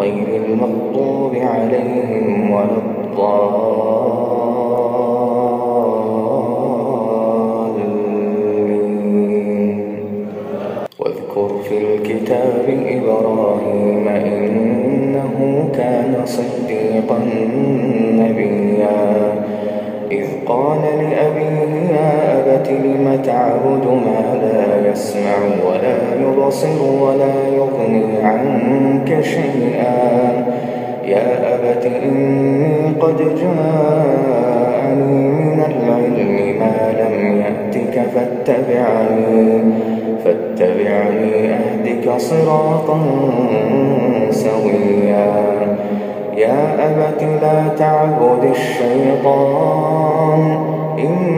غير المغضوب عليهم ولا الضالين. واذكر في الكتاب إبراهيم إنه كان صديقا نبيا. إذ قال لأبيه يا أبت لم تعبد ما لا يسمع ولا يبصر ولا يغني عنك شيئا. يا أبت إني قد جاءني من العلم ما لم يأتك فاتبعني فاتبعني أهدك صراطا سويا. يا أبت لا تعبد الشيطان إن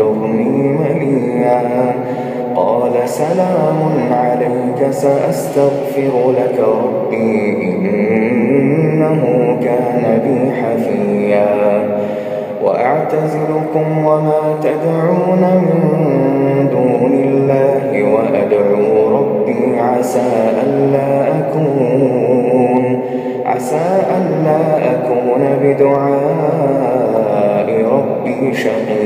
واهجرني مليا. قال سلام عليك سأستغفر لك ربي إنه كان بي حفيا. وأعتزلكم وما تدعون من دون الله وأدعو ربي عسى ألا أكون عسى ألا أكون بدعاء ربي شقيا.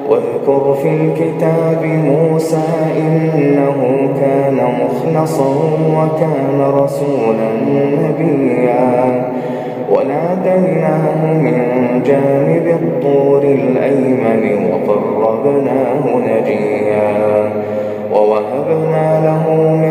واذكر في الكتاب موسى إنه كان مخلصا وكان رسولا نبيا. وناديناه من جانب الطور الأيمن وقربناه نجيا. ووهبنا له من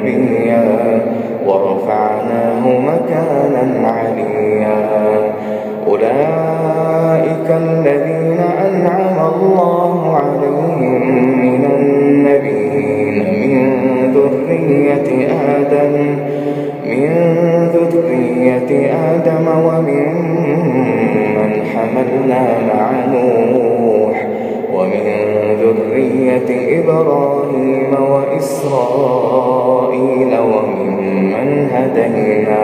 آدم ومن من حملنا مع نوح ومن ذرية إبراهيم وإسرائيل وممن هدينا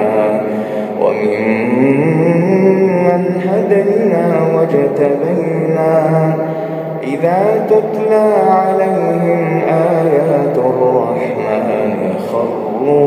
وممن هدينا واجتبينا إذا تتلى عليهم آيات الرحمن خروا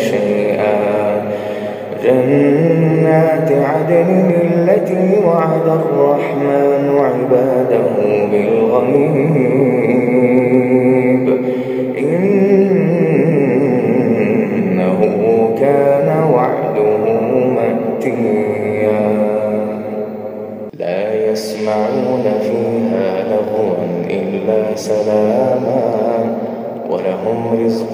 شيئا. جنات عدن التي وعد الرحمن عباده بالغيب.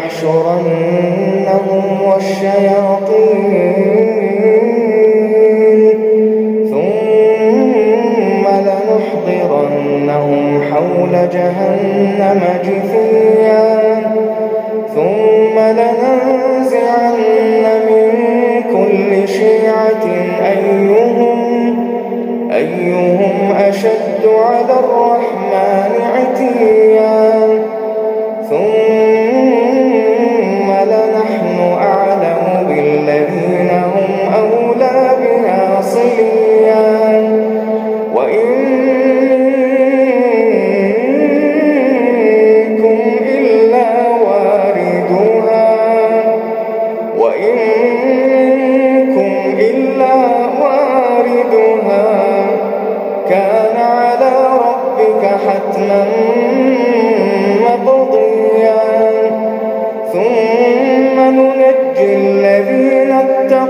لنحشرنهم والشياطين. ثم لنحضرنهم حول جهنم جثيا. ثم لننزعن من كل شيعة أيهم أيهم أشد على الرحمن عتيا. ثم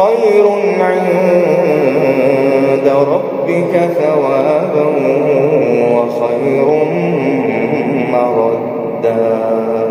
خير عند ربك ثوابا وخير مردا.